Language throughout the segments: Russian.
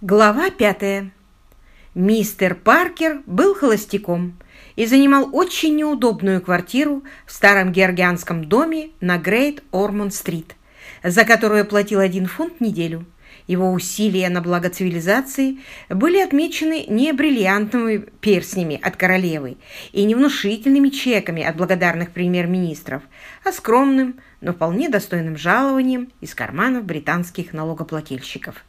Глава пятая. Мистер Паркер был холостяком и занимал очень неудобную квартиру в старом георгианском доме на Грейт Ормонд-стрит, за которую платил один фунт в неделю. Его усилия на благо цивилизации были отмечены не бриллиантовыми перстнями от королевы и не внушительными чеками от благодарных премьер-министров, а скромным, но вполне достойным жалованием из карманов британских налогоплательщиков.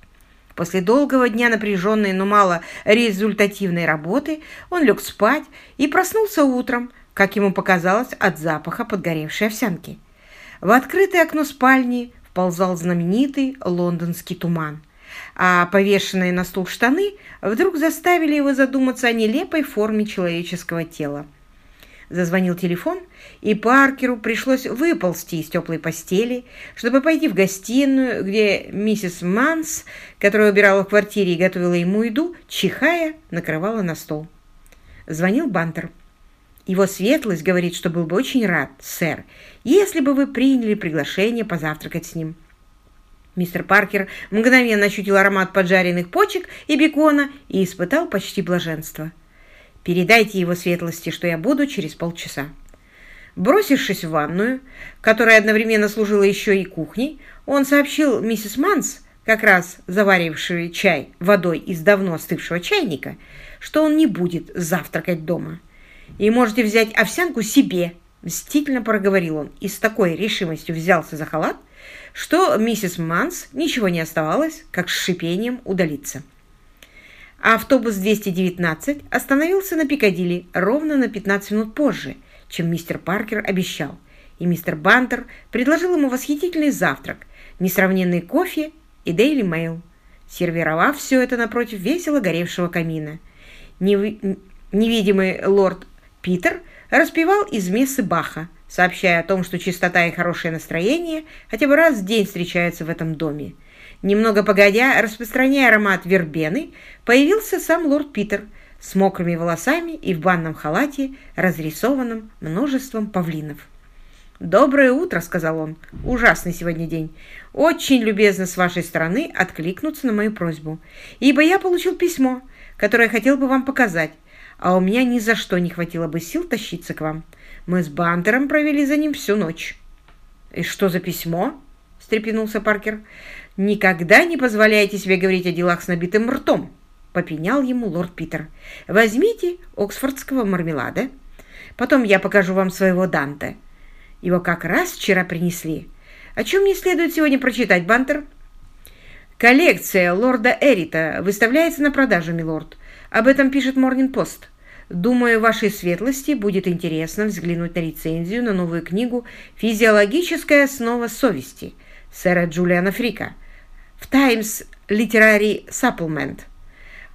После долгого дня напряженной, но мало результативной работы он лег спать и проснулся утром, как ему показалось, от запаха подгоревшей овсянки. В открытое окно спальни вползал знаменитый лондонский туман, а повешенные на стул штаны вдруг заставили его задуматься о нелепой форме человеческого тела. Зазвонил телефон, и Паркеру пришлось выползти из теплой постели, чтобы пойти в гостиную, где миссис Манс, которая убирала в квартире и готовила ему еду, чихая, накрывала на стол. Звонил Бантер. Его светлость говорит, что был бы очень рад, сэр, если бы вы приняли приглашение позавтракать с ним. Мистер Паркер мгновенно ощутил аромат поджаренных почек и бекона и испытал почти блаженство. Передайте его светлости, что я буду через полчаса». Бросившись в ванную, которая одновременно служила еще и кухней, он сообщил миссис Манс, как раз заварившей чай водой из давно остывшего чайника, что он не будет завтракать дома. «И можете взять овсянку себе», — мстительно проговорил он и с такой решимостью взялся за халат, что миссис Манс ничего не оставалось, как с шипением удалиться автобус 219 остановился на Пикадилли ровно на 15 минут позже, чем мистер Паркер обещал, и мистер Бантер предложил ему восхитительный завтрак, несравненный кофе и Дейли Mail, сервировав все это напротив весело горевшего камина. Невидимый лорд Питер распевал из мессы Баха, сообщая о том, что чистота и хорошее настроение хотя бы раз в день встречаются в этом доме, Немного погодя, распространяя аромат вербены, появился сам лорд Питер с мокрыми волосами и в банном халате, разрисованном множеством павлинов. «Доброе утро», — сказал он. «Ужасный сегодня день. Очень любезно с вашей стороны откликнуться на мою просьбу, ибо я получил письмо, которое хотел бы вам показать, а у меня ни за что не хватило бы сил тащиться к вам. Мы с Бантером провели за ним всю ночь». «И что за письмо?» — встрепенулся Паркер. «Никогда не позволяйте себе говорить о делах с набитым ртом», — попенял ему лорд Питер. «Возьмите оксфордского мармелада. Потом я покажу вам своего Данте. Его как раз вчера принесли. О чем мне следует сегодня прочитать, Бантер?» «Коллекция лорда Эрита выставляется на продажу, милорд. Об этом пишет Морнинг Пост. Думаю, вашей светлости будет интересно взглянуть на рецензию на новую книгу «Физиологическая основа совести» сэра Джулиана Фрика в Times Literary Supplement.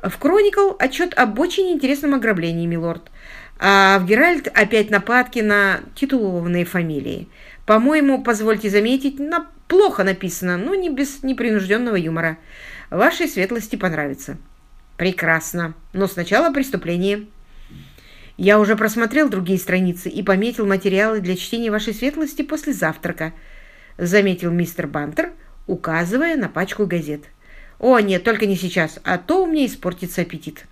В Chronicle отчет об очень интересном ограблении, милорд. А в Геральт опять нападки на титулованные фамилии. По-моему, позвольте заметить, на... плохо написано, но не без непринужденного юмора. Вашей светлости понравится. Прекрасно. Но сначала преступление. Я уже просмотрел другие страницы и пометил материалы для чтения вашей светлости после завтрака, заметил мистер Бантер, указывая на пачку газет. «О, нет, только не сейчас, а то у меня испортится аппетит».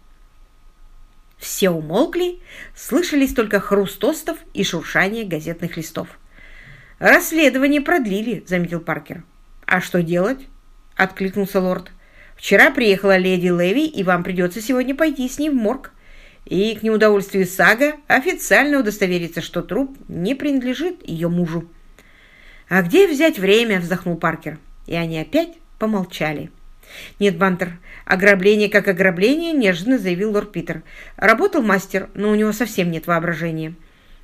Все умолкли, слышались только хруст тостов и шуршание газетных листов. «Расследование продлили», — заметил Паркер. «А что делать?» — откликнулся лорд. «Вчера приехала леди Леви, и вам придется сегодня пойти с ней в морг. И к неудовольствию Сага официально удостовериться, что труп не принадлежит ее мужу». «А где взять время?» — вздохнул Паркер. И они опять помолчали. «Нет, Бантер, ограбление как ограбление», — неожиданно заявил лорд Питер. «Работал мастер, но у него совсем нет воображения».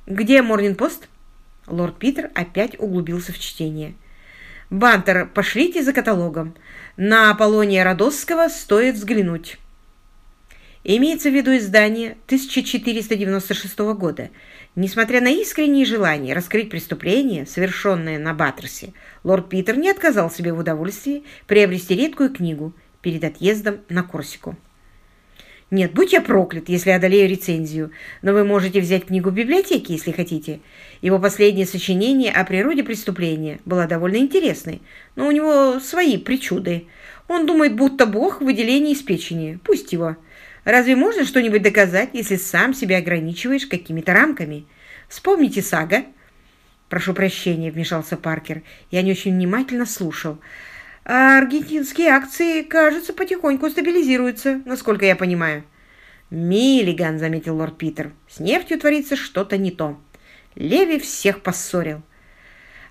«Где Морнинг-пост?» Лорд Питер опять углубился в чтение. «Бантер, пошлите за каталогом. На Аполлония Родосского стоит взглянуть». Имеется в виду издание 1496 года. Несмотря на искреннее желание раскрыть преступление, совершенное на Баттерсе, лорд Питер не отказал себе в удовольствии приобрести редкую книгу перед отъездом на Корсику. Нет, будь я проклят, если одолею рецензию, но вы можете взять книгу в библиотеке, если хотите. Его последнее сочинение о природе преступления было довольно интересной, но у него свои причуды. Он думает, будто Бог в выделении из печени. Пусть его. Разве можно что-нибудь доказать, если сам себя ограничиваешь какими-то рамками? Вспомните Сага. Прошу прощения, вмешался Паркер. Я не очень внимательно слушал. А аргентинские акции, кажется, потихоньку стабилизируются, насколько я понимаю. «Миллиган», — заметил лорд Питер, — «с нефтью творится что-то не то. Леви всех поссорил.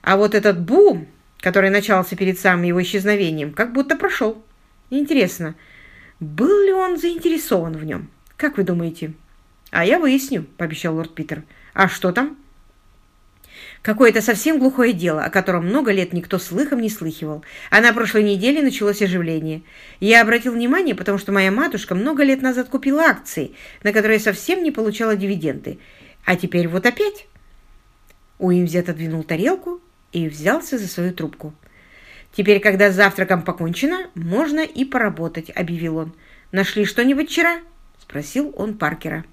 А вот этот бум, который начался перед самым его исчезновением, как будто прошел. Интересно, был ли он заинтересован в нем? Как вы думаете?» «А я выясню», — пообещал лорд Питер. «А что там?» Какое-то совсем глухое дело, о котором много лет никто слыхом не слыхивал. А на прошлой неделе началось оживление. Я обратил внимание, потому что моя матушка много лет назад купила акции, на которые совсем не получала дивиденды. А теперь вот опять. Уимзи отодвинул тарелку и взялся за свою трубку. «Теперь, когда с завтраком покончено, можно и поработать», — объявил он. «Нашли что-нибудь вчера?» — спросил он Паркера.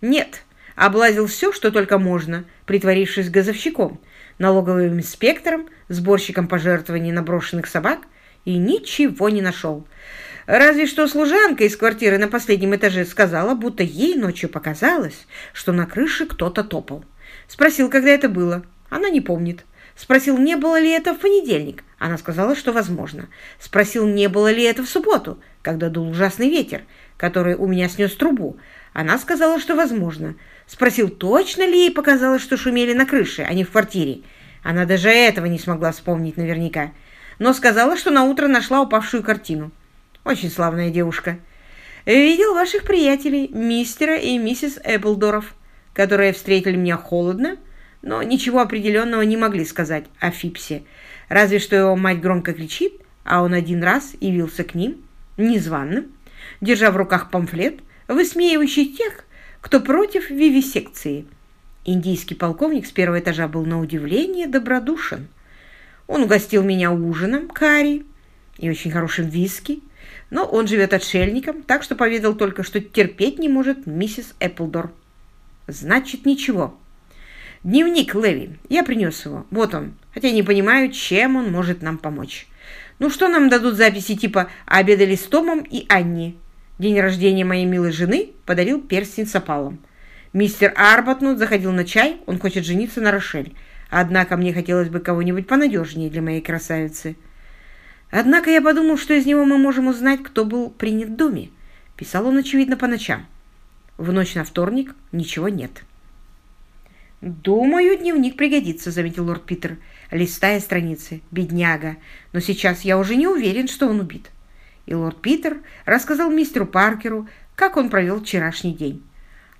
«Нет», облазил все, что только можно, притворившись газовщиком, налоговым инспектором, сборщиком пожертвований на брошенных собак, и ничего не нашел. Разве что служанка из квартиры на последнем этаже сказала, будто ей ночью показалось, что на крыше кто-то топал. Спросил, когда это было. Она не помнит. Спросил, не было ли это в понедельник. Она сказала, что возможно. Спросил, не было ли это в субботу, когда дул ужасный ветер, который у меня снес трубу. Она сказала, что возможно. Спросил, точно ли ей показалось, что шумели на крыше, а не в квартире. Она даже этого не смогла вспомнить наверняка. Но сказала, что на утро нашла упавшую картину. Очень славная девушка. Видел ваших приятелей, мистера и миссис Эпплдорф, которые встретили меня холодно, но ничего определенного не могли сказать о Фипсе. Разве что его мать громко кричит, а он один раз явился к ним, незваным, держа в руках памфлет, высмеивающий тех, кто против вивисекции. Индийский полковник с первого этажа был на удивление добродушен. Он угостил меня ужином, карри и очень хорошим виски, но он живет отшельником, так что поведал только, что терпеть не может миссис Эпплдор. Значит, ничего. Дневник Леви. Я принес его. Вот он. Хотя не понимаю, чем он может нам помочь. Ну что нам дадут записи типа «Обедали с Томом и Анни»? День рождения моей милой жены подарил перстень с опалом. Мистер Арбатнут заходил на чай, он хочет жениться на Рошель. Однако мне хотелось бы кого-нибудь понадежнее для моей красавицы. Однако я подумал, что из него мы можем узнать, кто был принят в доме. Писал он, очевидно, по ночам. В ночь на вторник ничего нет. «Думаю, дневник пригодится», — заметил лорд Питер, листая страницы. «Бедняга. Но сейчас я уже не уверен, что он убит» и лорд Питер рассказал мистеру Паркеру, как он провел вчерашний день.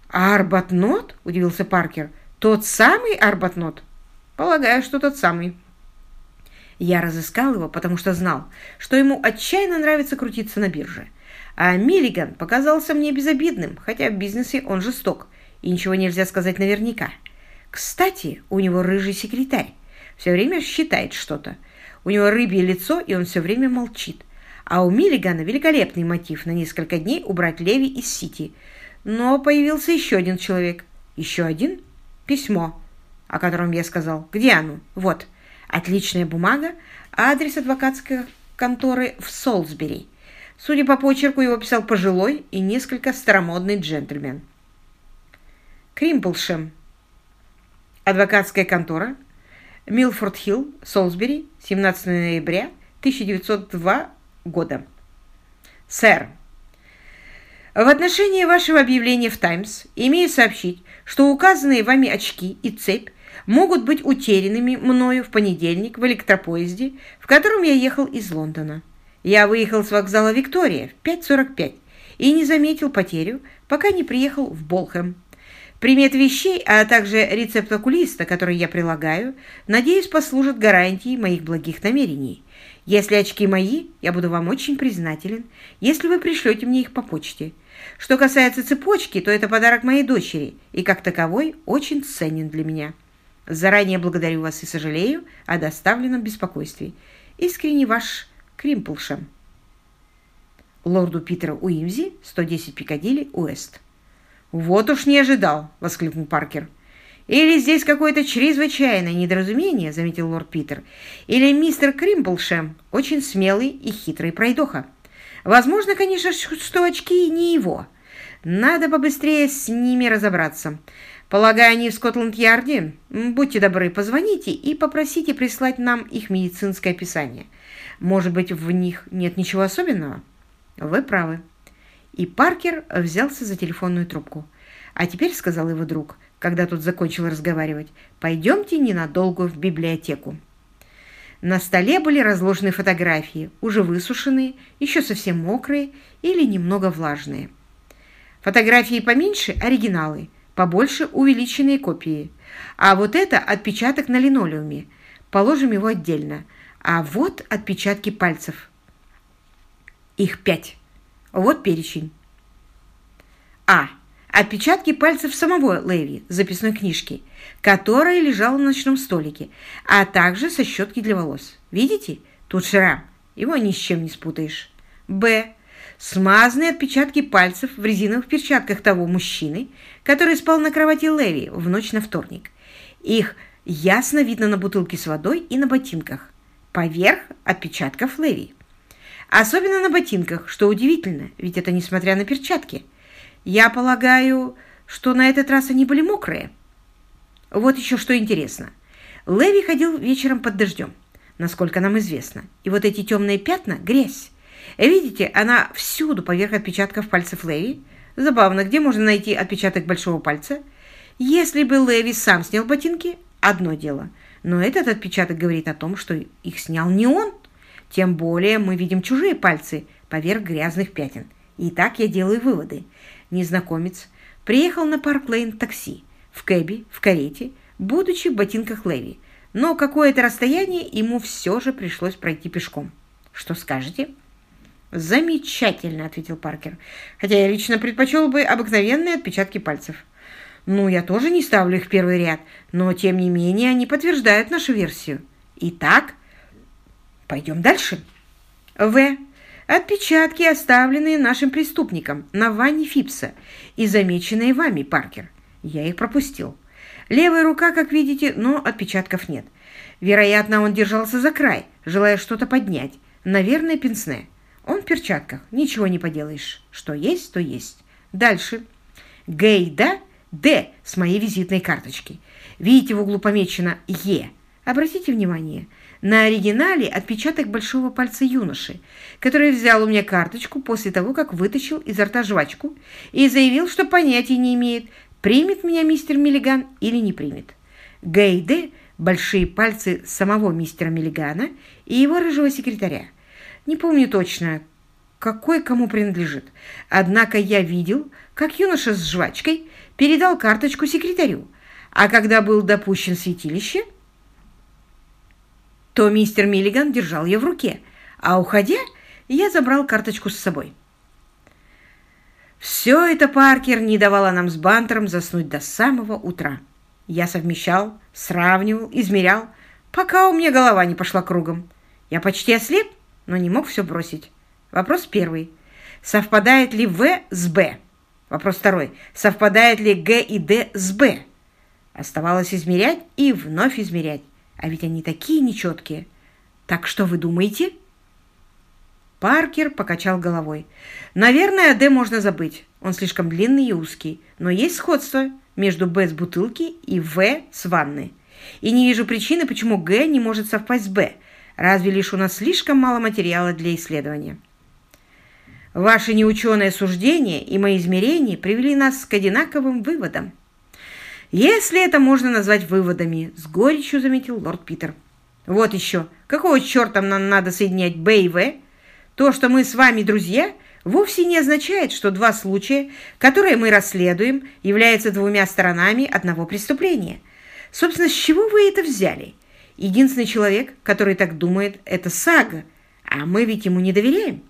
«Арбатнот?» – удивился Паркер. «Тот самый Арбатнот?» «Полагаю, что тот самый». Я разыскал его, потому что знал, что ему отчаянно нравится крутиться на бирже. А Миллиган показался мне безобидным, хотя в бизнесе он жесток, и ничего нельзя сказать наверняка. Кстати, у него рыжий секретарь. Все время считает что-то. У него рыбье лицо, и он все время молчит. А у Миллигана великолепный мотив на несколько дней убрать Леви из Сити. Но появился еще один человек. Еще один? Письмо, о котором я сказал. Где оно? Вот. Отличная бумага, адрес адвокатской конторы в Солсбери. Судя по почерку, его писал пожилой и несколько старомодный джентльмен. Кримплшем. Адвокатская контора. Милфорд Хилл, Солсбери, 17 ноября 1902 года. Сэр, в отношении вашего объявления в «Таймс» имею сообщить, что указанные вами очки и цепь могут быть утерянными мною в понедельник в электропоезде, в котором я ехал из Лондона. Я выехал с вокзала «Виктория» в 5.45 и не заметил потерю, пока не приехал в Болхэм. Примет вещей, а также рецепт окулиста, который я прилагаю, надеюсь, послужат гарантией моих благих намерений. Если очки мои, я буду вам очень признателен, если вы пришлете мне их по почте. Что касается цепочки, то это подарок моей дочери и, как таковой, очень ценен для меня. Заранее благодарю вас и сожалею о доставленном беспокойстве. Искренне ваш Кримплшем. Лорду Питера Уимзи, 110 Пикадилли, Уэст. «Вот уж не ожидал!» — воскликнул Паркер. «Или здесь какое-то чрезвычайное недоразумение», — заметил лорд Питер. «Или мистер Кримплшем очень смелый и хитрый пройдоха. Возможно, конечно, что очки не его. Надо побыстрее с ними разобраться. Полагаю, они в Скотланд-Ярде? Будьте добры, позвоните и попросите прислать нам их медицинское описание. Может быть, в них нет ничего особенного?» «Вы правы». И Паркер взялся за телефонную трубку. «А теперь», — сказал его друг, — когда тот закончил разговаривать, «пойдемте ненадолго в библиотеку». На столе были разложены фотографии, уже высушенные, еще совсем мокрые или немного влажные. Фотографии поменьше – оригиналы, побольше – увеличенные копии. А вот это отпечаток на линолеуме. Положим его отдельно. А вот отпечатки пальцев. Их пять. Вот перечень. А. Отпечатки пальцев самого Леви с записной книжки, которая лежала на ночном столике, а также со щетки для волос. Видите? Тут шрам. Его ни с чем не спутаешь. Б. Смазанные отпечатки пальцев в резиновых перчатках того мужчины, который спал на кровати Леви в ночь на вторник. Их ясно видно на бутылке с водой и на ботинках. Поверх отпечатков Леви. Особенно на ботинках, что удивительно, ведь это несмотря на перчатки – я полагаю, что на этот раз они были мокрые. Вот еще что интересно. Леви ходил вечером под дождем, насколько нам известно. И вот эти темные пятна – грязь. Видите, она всюду поверх отпечатков пальцев Леви. Забавно, где можно найти отпечаток большого пальца? Если бы Леви сам снял ботинки, одно дело. Но этот отпечаток говорит о том, что их снял не он. Тем более мы видим чужие пальцы поверх грязных пятен. И так я делаю выводы незнакомец приехал на Парк-Лейн такси, в кэбе, в карете, будучи в ботинках Леви, но какое-то расстояние ему все же пришлось пройти пешком. Что скажете? «Замечательно», — ответил Паркер, «хотя я лично предпочел бы обыкновенные отпечатки пальцев». «Ну, я тоже не ставлю их в первый ряд, но, тем не менее, они подтверждают нашу версию. Итак, пойдем дальше». В. Отпечатки, оставленные нашим преступником на ванне Фипса и замеченные вами, Паркер. Я их пропустил. Левая рука, как видите, но отпечатков нет. Вероятно, он держался за край, желая что-то поднять. Наверное, пенсне. Он в перчатках, ничего не поделаешь. Что есть, то есть. Дальше. Гейда Д с моей визитной карточки. Видите, в углу помечено Е. Обратите внимание – на оригинале отпечаток большого пальца юноши, который взял у меня карточку после того, как вытащил изо рта жвачку и заявил, что понятия не имеет, примет меня мистер Миллиган или не примет. Гейде – большие пальцы самого мистера Миллигана и его рыжего секретаря. Не помню точно, какой кому принадлежит. Однако я видел, как юноша с жвачкой передал карточку секретарю, а когда был допущен в святилище – то мистер Миллиган держал ее в руке, а уходя, я забрал карточку с собой. Все это Паркер не давало нам с Бантером заснуть до самого утра. Я совмещал, сравнивал, измерял, пока у меня голова не пошла кругом. Я почти ослеп, но не мог все бросить. Вопрос первый. Совпадает ли В с Б? Вопрос второй. Совпадает ли Г и Д с Б? Оставалось измерять и вновь измерять. А ведь они такие нечеткие. Так что вы думаете?» Паркер покачал головой. «Наверное, Д можно забыть. Он слишком длинный и узкий. Но есть сходство между Б с бутылки и В с ванны. И не вижу причины, почему Г не может совпасть с Б. Разве лишь у нас слишком мало материала для исследования». Ваши неученые суждения и мои измерения привели нас к одинаковым выводам. «Если это можно назвать выводами», — с горечью заметил лорд Питер. «Вот еще. Какого черта нам надо соединять Б и В? То, что мы с вами друзья, вовсе не означает, что два случая, которые мы расследуем, являются двумя сторонами одного преступления. Собственно, с чего вы это взяли? Единственный человек, который так думает, это Сага, а мы ведь ему не доверяем».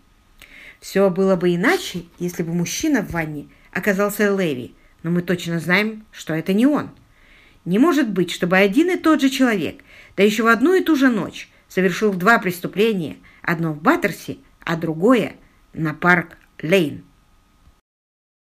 Все было бы иначе, если бы мужчина в ванне оказался Леви, но мы точно знаем, что это не он. Не может быть, чтобы один и тот же человек, да еще в одну и ту же ночь, совершил два преступления, одно в Баттерсе, а другое на парк Лейн.